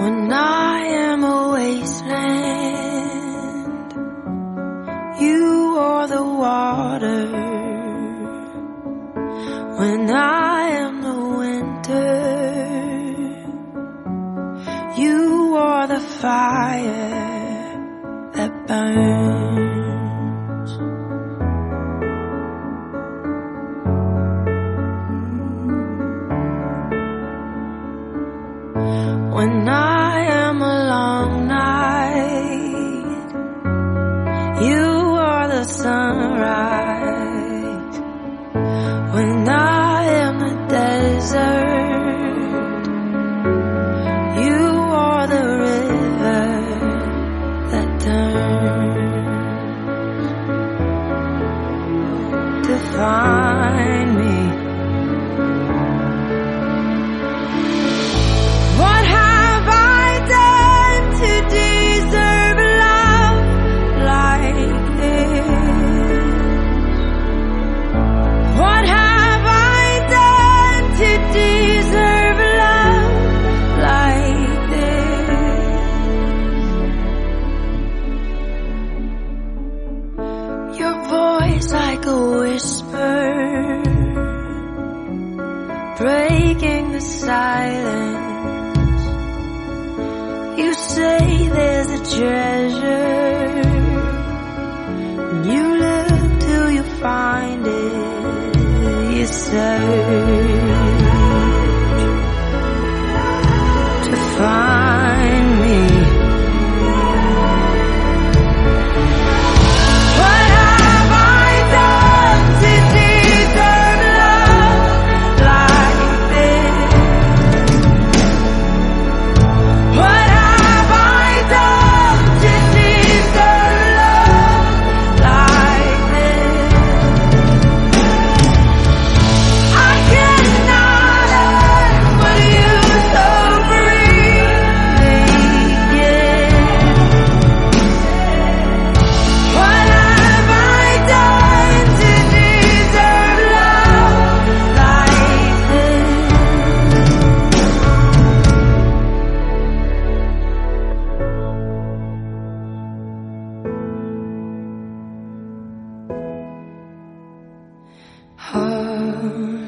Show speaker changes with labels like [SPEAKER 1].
[SPEAKER 1] When I am a wasteland, you are the water. When I am the winter, you are the fire that burns. When I am a long night, you are the sunrise. When I am the desert, you are the river that turns to find me. Whisper breaking the silence. You say there's a treasure. You look till you find it. You search. heart.